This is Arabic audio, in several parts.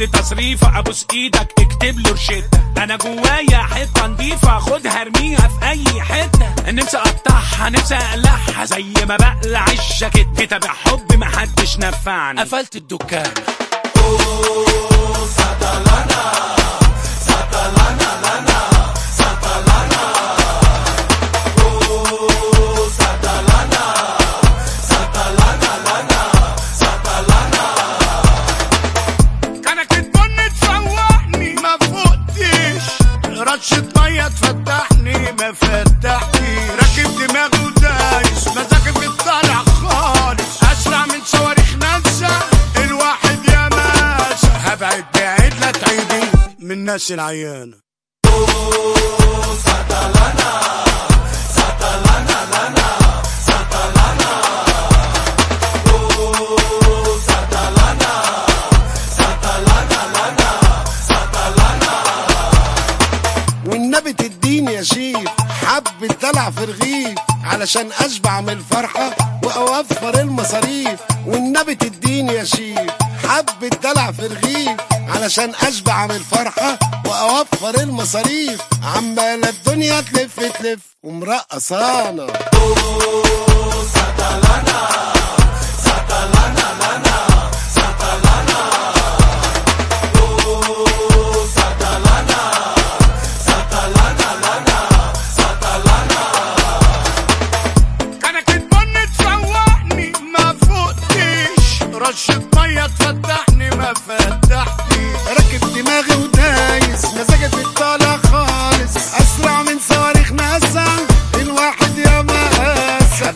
لي تصريفة أبوس إيدك اكتب له روشتة أنا جوايا حتة نضيفة خدها ارميها في أي حتة. نفسي أقطعها نفسي أقلعها. زي ما بقلع الجاكيت كتاب حب محدش نفعني. قفلت الدكان. رشة مية تفتحني ما فتحتي راكب دماغي ودايس مزاجي في الطالع خالص. أسرع من صواريخ ناسا الواحد يا ماسة هبعد بعيد لا تعيدي من الناس العيانة. والنبي تديني يا شيف حبة دلع في رغيف علشان أشبع من الفرحة وأوفر المصاريف. والنبي تديني يا شيف حبة دلع في رغيف علشان أشبع من الفرحة وأوفر المصاريف. عمالة الدنيا تلف تلف ومرقصانا.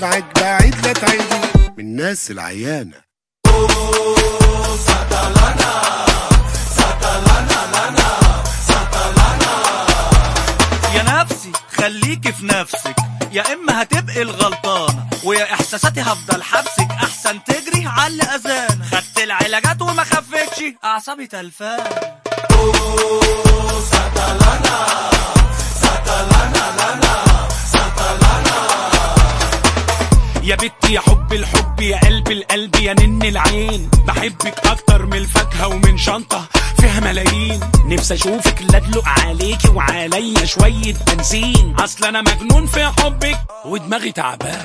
ابعد بعيد لا تعيدي من الناس العيانة. يا نفسي خليكي في نفسك. يا إما هتبقي الغلطانة ويا إحساساتي هفضل حبسك. أحسن تجري على اذان خدت العلاجات وما خفتش أعصابي تلفان. يا بنتي يا حب الحب يا قلب القلب يا نن العين. بحبك أكتر من الفاكهة ومن شنطة فيها ملايين. نفسي أشوفك لا أدلق عليكي وعليا شوية بنزين. أصل أنا مجنون في حبك ودماغي تعبان.